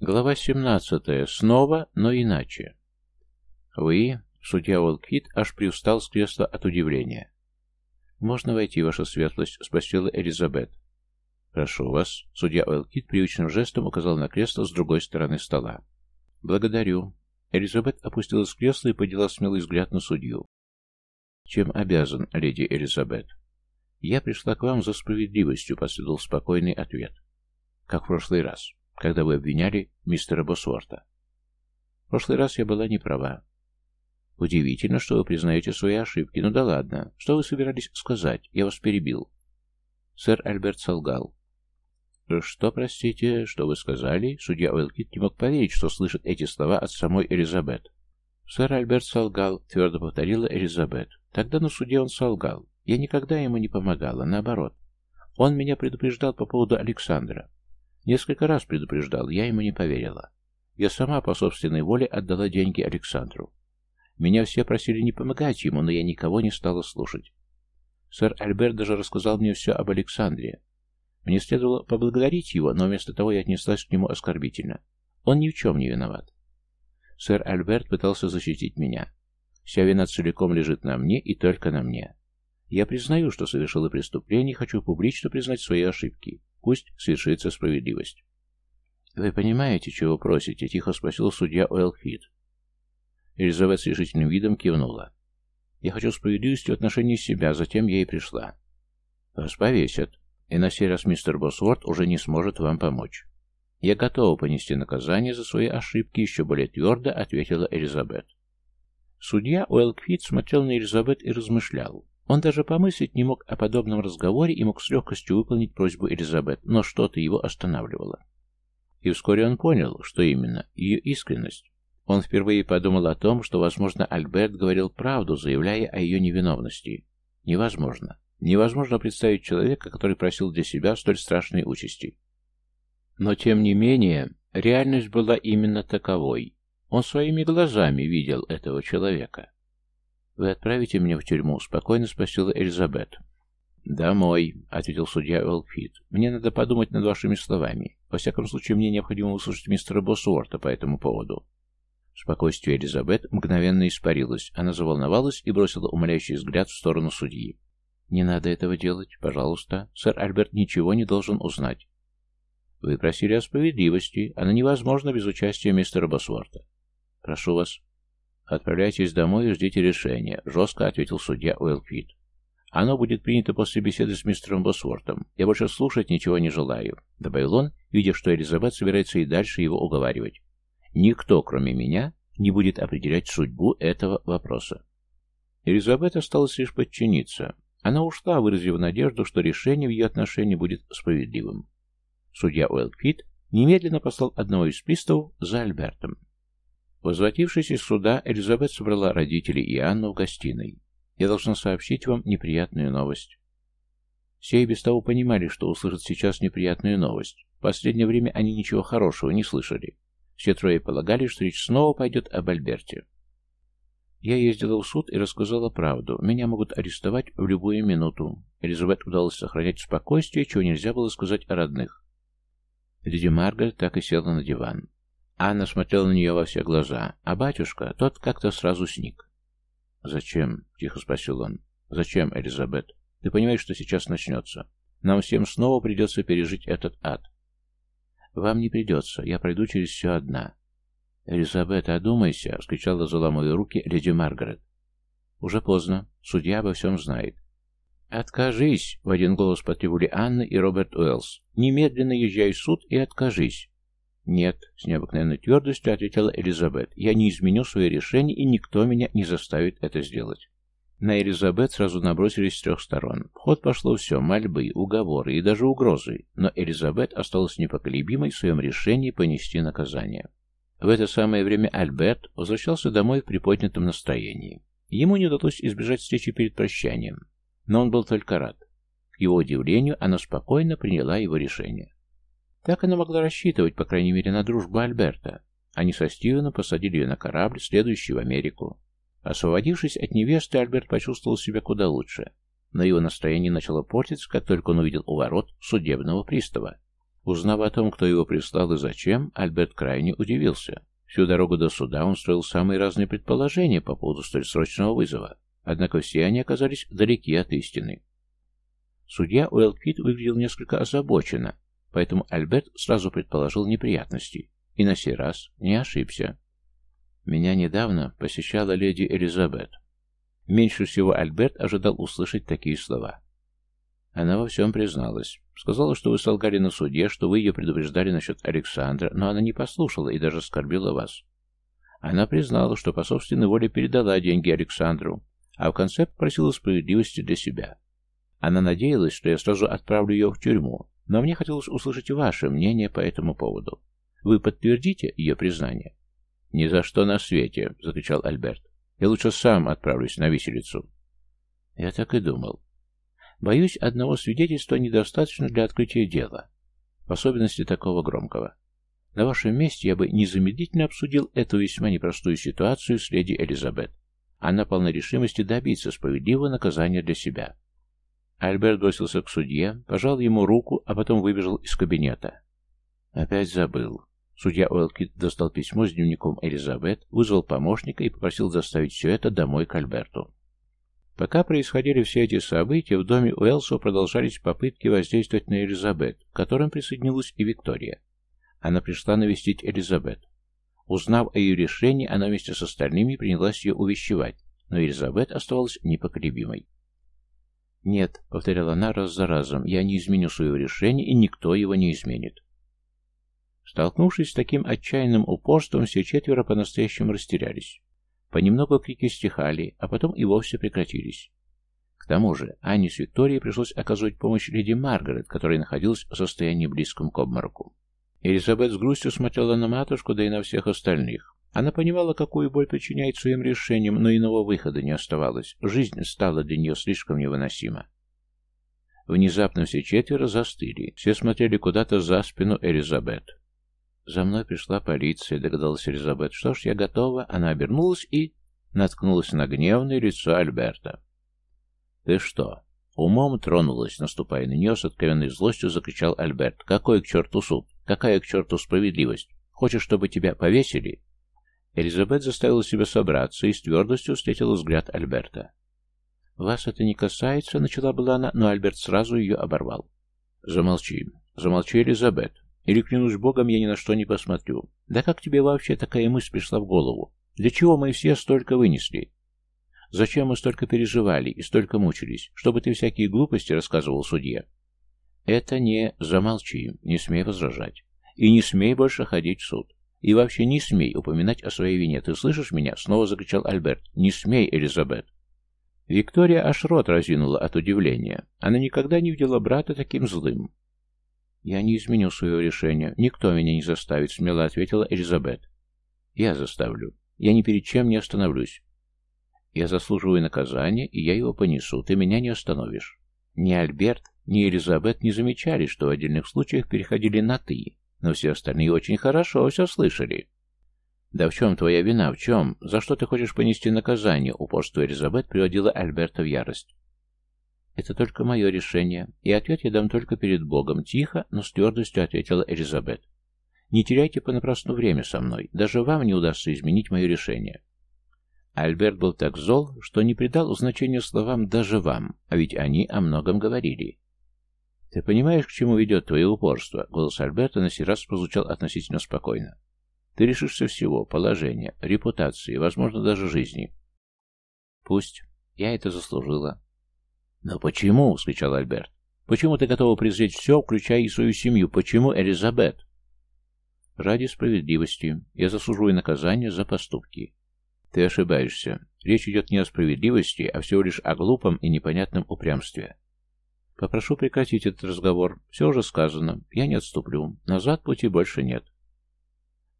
Глава 17. Снова, но иначе. Вы, судья Уолквит, аж приустал с кресла от удивления. «Можно войти, ваша светлость?» — спросила Элизабет. «Прошу вас». Судья Уэлкит привычным жестом указал на кресло с другой стороны стола. «Благодарю». Элизабет опустилась в кресло и подняла смелый взгляд на судью. «Чем обязан, леди Элизабет?» «Я пришла к вам за справедливостью», — последовал спокойный ответ. «Как в прошлый раз, когда вы обвиняли мистера Босворта». «В прошлый раз я была не права. Удивительно, что вы признаете свои ошибки. Ну да ладно. Что вы собирались сказать? Я вас перебил. Сэр Альберт солгал. «Что, простите, что вы сказали?» Судья Уэлкит не мог поверить, что слышит эти слова от самой Элизабет. «Сэр Альберт солгал», — твердо повторила Элизабет. «Тогда на суде он солгал. Я никогда ему не помогала, наоборот. Он меня предупреждал по поводу Александра. Несколько раз предупреждал, я ему не поверила. Я сама по собственной воле отдала деньги Александру. Меня все просили не помогать ему, но я никого не стала слушать. Сэр Альберт даже рассказал мне все об Александре. Мне следовало поблагодарить его, но вместо того я отнеслась к нему оскорбительно. Он ни в чем не виноват. Сэр Альберт пытался защитить меня. Вся вина целиком лежит на мне и только на мне. Я признаю, что совершила преступление и хочу публично признать свои ошибки. Пусть свершится справедливость. «Вы понимаете, чего просите?» — тихо спросил судья Уэлфит. Элизабет с решительным видом кивнула. «Я хочу справедливости в отношении себя, затем я и пришла». «Вас повесят, и на сей раз мистер Босворд уже не сможет вам помочь». «Я готова понести наказание за свои ошибки», — еще более твердо ответила Элизабет. Судья Уэлквит смотрел на Элизабет и размышлял. Он даже помыслить не мог о подобном разговоре и мог с легкостью выполнить просьбу Элизабет, но что-то его останавливало. И вскоре он понял, что именно ее искренность. Он впервые подумал о том, что, возможно, Альберт говорил правду, заявляя о ее невиновности. Невозможно. Невозможно представить человека, который просил для себя столь страшной участи. Но, тем не менее, реальность была именно таковой. Он своими глазами видел этого человека. «Вы отправите меня в тюрьму?» — спокойно спросила Элизабет. «Домой», — ответил судья Уэлфит. «Мне надо подумать над вашими словами. Во всяком случае, мне необходимо услышать мистера Боссуорта по этому поводу». Спокойствие Элизабет мгновенно испарилось. Она заволновалась и бросила умоляющий взгляд в сторону судьи. «Не надо этого делать, пожалуйста. Сэр Альберт ничего не должен узнать». «Вы просили о справедливости. Она невозможна без участия мистера Босворта. Прошу вас». «Отправляйтесь домой и ждите решения», — жестко ответил судья Уэлфит. «Оно будет принято после беседы с мистером Босвортом. Я больше слушать ничего не желаю», — добавил он, видя, что Элизабет собирается и дальше его уговаривать. Никто, кроме меня, не будет определять судьбу этого вопроса. Элизабет осталось лишь подчиниться. Она ушла, выразив надежду, что решение в ее отношении будет справедливым. Судья Уэлкфит немедленно послал одного из приставов за Альбертом. Возвратившись из суда, Элизабет собрала родителей и Анну в гостиной. «Я должна сообщить вам неприятную новость». Все и без того понимали, что услышат сейчас неприятную новость. В последнее время они ничего хорошего не слышали. Все трое полагали, что речь снова пойдет об Альберте. Я ездила в суд и рассказала правду. Меня могут арестовать в любую минуту. Элизабет удалось сохранять спокойствие, чего нельзя было сказать о родных. Леди Маргарет так и села на диван. Анна смотрела на нее во все глаза, а батюшка, тот как-то сразу сник. «Зачем?» — тихо спросил он. «Зачем, Элизабет? Ты понимаешь, что сейчас начнется? Нам всем снова придется пережить этот ад. «Вам не придется, я пройду через все одна». «Элизабет, одумайся!» — вскричала, заламывая руки, леди Маргарет. «Уже поздно. Судья обо всем знает». «Откажись!» — в один голос потребовали Анна и Роберт Уэллс. «Немедленно езжай в суд и откажись!» «Нет», — с необыкновенной твердостью ответила Элизабет. «Я не изменю свое решение, и никто меня не заставит это сделать». На Элизабет сразу набросились с трех сторон. В ход пошло все, мольбы, уговоры и даже угрозы, но Элизабет осталась непоколебимой в своем решении понести наказание. В это самое время Альберт возвращался домой в приподнятом настроении. Ему не удалось избежать встречи перед прощанием, но он был только рад. К его удивлению, она спокойно приняла его решение. Так она могла рассчитывать, по крайней мере, на дружбу Альберта. Они со Стивеном посадили ее на корабль, следующий в Америку. Освободившись от невесты, Альберт почувствовал себя куда лучше, но его настроение начало портиться, как только он увидел у ворот судебного пристава. Узнав о том, кто его прислал и зачем, Альберт крайне удивился. Всю дорогу до суда он строил самые разные предположения по поводу столь срочного вызова, однако все они оказались далеки от истины. Судья Уэлквит выглядел несколько озабоченно, поэтому Альберт сразу предположил неприятности, и на сей раз не ошибся. Меня недавно посещала леди Элизабет. Меньше всего Альберт ожидал услышать такие слова. Она во всем призналась. Сказала, что вы солгали на суде, что вы ее предупреждали насчет Александра, но она не послушала и даже оскорбила вас. Она признала, что по собственной воле передала деньги Александру, а в конце попросила справедливости для себя. Она надеялась, что я сразу отправлю ее в тюрьму, но мне хотелось услышать ваше мнение по этому поводу. Вы подтвердите ее признание? «Ни за что на свете!» — закричал Альберт. «Я лучше сам отправлюсь на виселицу». Я так и думал. Боюсь, одного свидетельства недостаточно для открытия дела, в особенности такого громкого. На вашем месте я бы незамедлительно обсудил эту весьма непростую ситуацию с леди Элизабет. Она полна решимости добиться справедливого наказания для себя. Альберт бросился к судье, пожал ему руку, а потом выбежал из кабинета. Опять забыл. Судья Уэлкит достал письмо с дневником Элизабет, вызвал помощника и попросил доставить все это домой к Альберту. Пока происходили все эти события, в доме Уэлсу продолжались попытки воздействовать на Элизабет, к которым присоединилась и Виктория. Она пришла навестить Элизабет. Узнав о ее решении, она вместе с остальными принялась ее увещевать, но Элизабет оставалась непоколебимой. «Нет», — повторяла она раз за разом, — «я не изменю своего решения, и никто его не изменит». Столкнувшись с таким отчаянным упорством, все четверо по-настоящему растерялись. Понемногу крики стихали, а потом и вовсе прекратились. К тому же Анне с Викторией пришлось оказывать помощь леди Маргарет, которая находилась в состоянии близком к обмороку. Элизабет с грустью смотрела на матушку, да и на всех остальных. Она понимала, какую боль причиняет своим решением, но иного выхода не оставалось. Жизнь стала для нее слишком невыносима. Внезапно все четверо застыли. Все смотрели куда-то за спину Элизабет. «За мной пришла полиция», — догадалась Элизабет. «Что ж, я готова». Она обернулась и наткнулась на гневное лицо Альберта. «Ты что?» Умом тронулась, наступая на нее с откровенной злостью, закричал Альберт. «Какой к черту суд? Какая к черту справедливость? Хочешь, чтобы тебя повесили?» Элизабет заставила себя собраться и с твердостью встретила взгляд Альберта. «Вас это не касается», — начала была она, но Альберт сразу ее оборвал. «Замолчи. Замолчи, Элизабет. Или, клянусь богом, я ни на что не посмотрю. Да как тебе вообще такая мысль пришла в голову? Для чего мы все столько вынесли? Зачем мы столько переживали и столько мучились? Чтобы ты всякие глупости рассказывал судье? Это не... Замолчи, не смей возражать. И не смей больше ходить в суд. И вообще не смей упоминать о своей вине. Ты слышишь меня? Снова закричал Альберт. Не смей, Элизабет. Виктория аж рот разинула от удивления. Она никогда не видела брата таким злым. «Я не изменю своего решения. Никто меня не заставит», — смело ответила Элизабет. «Я заставлю. Я ни перед чем не остановлюсь. Я заслуживаю наказания, и я его понесу. Ты меня не остановишь». Ни Альберт, ни Элизабет не замечали, что в отдельных случаях переходили на «ты», но все остальные очень хорошо все слышали. «Да в чем твоя вина? В чем? За что ты хочешь понести наказание?» Упорство Элизабет приводила Альберта в ярость. «Это только мое решение, и ответ я дам только перед Богом», — тихо, но с твердостью ответила Элизабет. «Не теряйте понапрасну время со мной, даже вам не удастся изменить мое решение». Альберт был так зол, что не придал значения словам «даже вам», а ведь они о многом говорили. «Ты понимаешь, к чему ведет твое упорство?» Голос Альберта на сей раз прозвучал относительно спокойно. «Ты решишься всего, положения, репутации, возможно, даже жизни». «Пусть. Я это заслужила. «Но почему?» — вскричал Альберт. «Почему ты готова презреть все, включая и свою семью? Почему, Элизабет?» «Ради справедливости. Я заслуживаю наказания за поступки». «Ты ошибаешься. Речь идет не о справедливости, а всего лишь о глупом и непонятном упрямстве». «Попрошу прекратить этот разговор. Все уже сказано. Я не отступлю. Назад пути больше нет».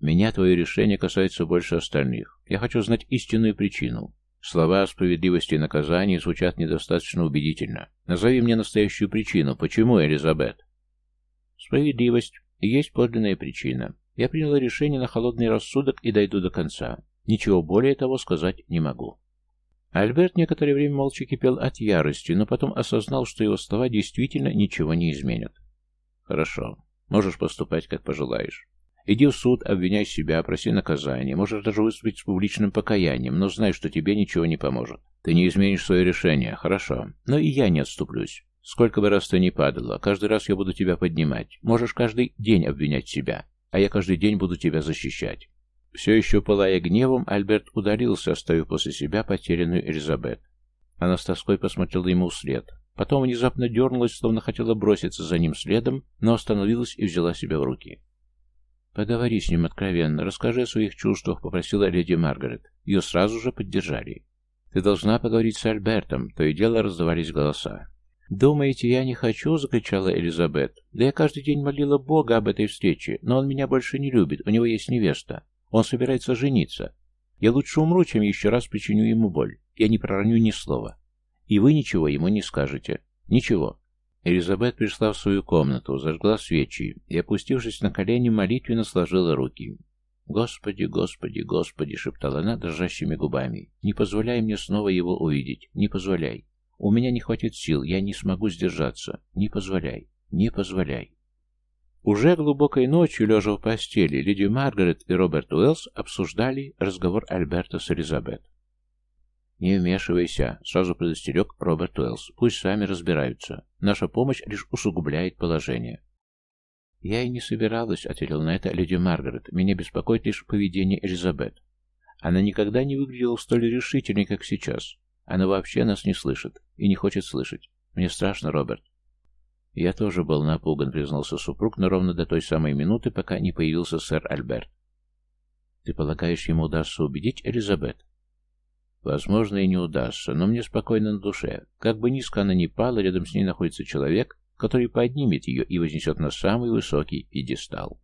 «Меня твое решение касается больше остальных. Я хочу знать истинную причину. Слова о справедливости и наказании звучат недостаточно убедительно. Назови мне настоящую причину. Почему, Элизабет? Справедливость. Есть подлинная причина. Я приняла решение на холодный рассудок и дойду до конца. Ничего более того сказать не могу. Альберт некоторое время молча кипел от ярости, но потом осознал, что его слова действительно ничего не изменят. Хорошо. Можешь поступать, как пожелаешь. Иди в суд, обвиняй себя, проси наказания, можешь даже выступить с публичным покаянием, но знай, что тебе ничего не поможет. Ты не изменишь свое решение, хорошо. Но и я не отступлюсь. Сколько бы раз ты ни падала, каждый раз я буду тебя поднимать. Можешь каждый день обвинять себя, а я каждый день буду тебя защищать. Все еще пылая гневом, Альберт удалился, оставив после себя потерянную Элизабет. Она с тоской посмотрела ему вслед. Потом внезапно дернулась, словно хотела броситься за ним следом, но остановилась и взяла себя в руки. «Поговори с ним откровенно, расскажи о своих чувствах», — попросила леди Маргарет. Ее сразу же поддержали. «Ты должна поговорить с Альбертом», — то и дело раздавались голоса. «Думаете, я не хочу?» — закричала Элизабет. «Да я каждый день молила Бога об этой встрече, но он меня больше не любит, у него есть невеста. Он собирается жениться. Я лучше умру, чем еще раз причиню ему боль. Я не пророню ни слова. И вы ничего ему не скажете. Ничего. Элизабет пришла в свою комнату, зажгла свечи и, опустившись на колени, молитвенно сложила руки. «Господи, Господи, Господи!» — шептала она дрожащими губами. «Не позволяй мне снова его увидеть. Не позволяй. У меня не хватит сил, я не смогу сдержаться. Не позволяй. Не позволяй». Уже глубокой ночью, лежа в постели, леди Маргарет и Роберт Уэллс обсуждали разговор Альберта с Элизабет. «Не вмешивайся», — сразу предостерег Роберт Уэллс. «Пусть сами разбираются. Наша помощь лишь усугубляет положение». «Я и не собиралась», — ответила на это леди Маргарет. «Меня беспокоит лишь поведение Элизабет. Она никогда не выглядела столь решительной, как сейчас. Она вообще нас не слышит и не хочет слышать. Мне страшно, Роберт». «Я тоже был напуган», — признался супруг, но ровно до той самой минуты, пока не появился сэр Альберт. «Ты полагаешь, ему удастся убедить Элизабет?» Возможно, и не удастся, но мне спокойно на душе. Как бы низко она ни пала, рядом с ней находится человек, который поднимет ее и вознесет на самый высокий пьедестал.